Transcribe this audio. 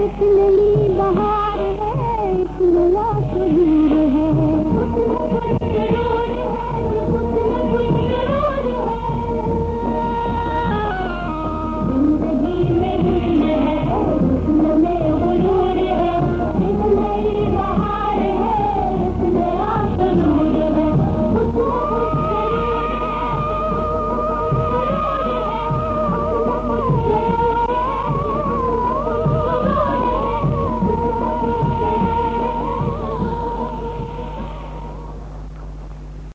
कितनी बहार है इतना सुंदर है।